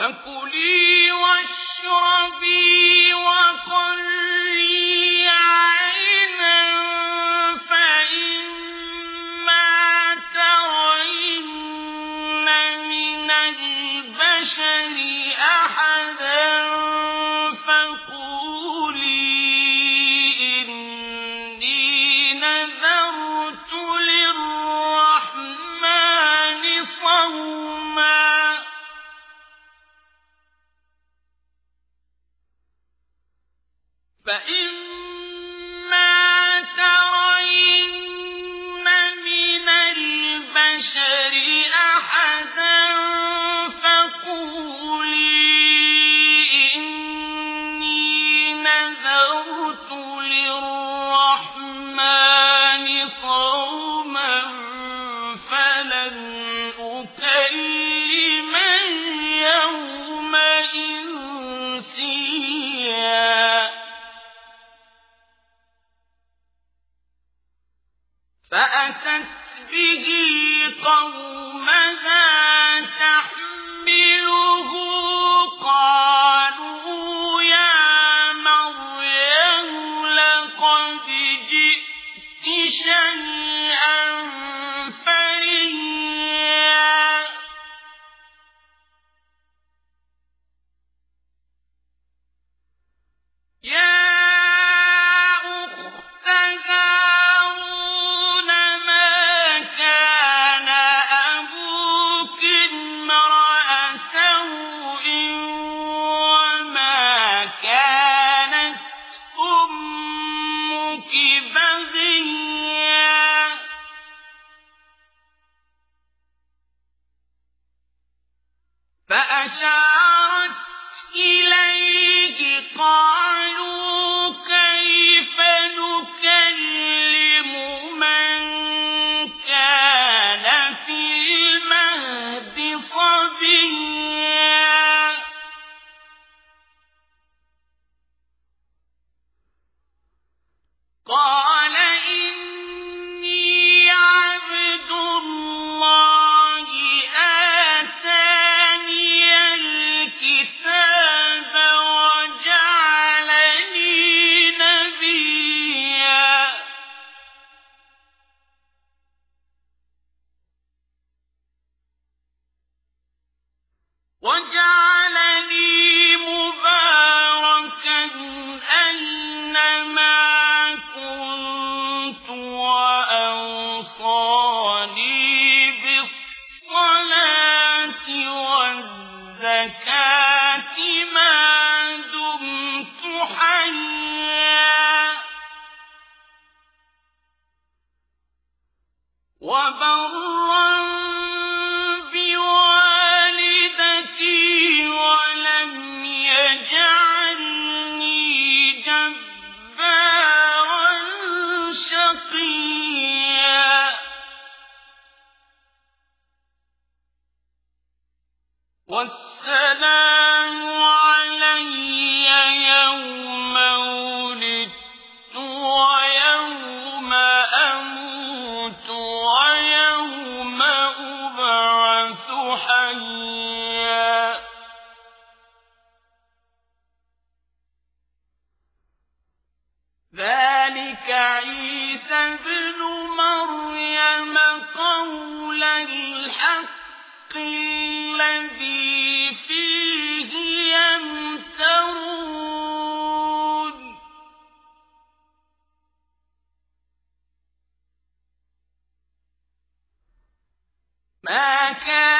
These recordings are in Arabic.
أكلي واشربي وقلبي فإن به قومها تحت فأشارت إليه قال وجعلني مباركا أينما كنت بالصلاة والزكاة ما دمت حيا. وبرا حيا. ذلك عيسى ابن مريم قول الحق الذي فيه يمترون. ما كان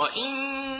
وإن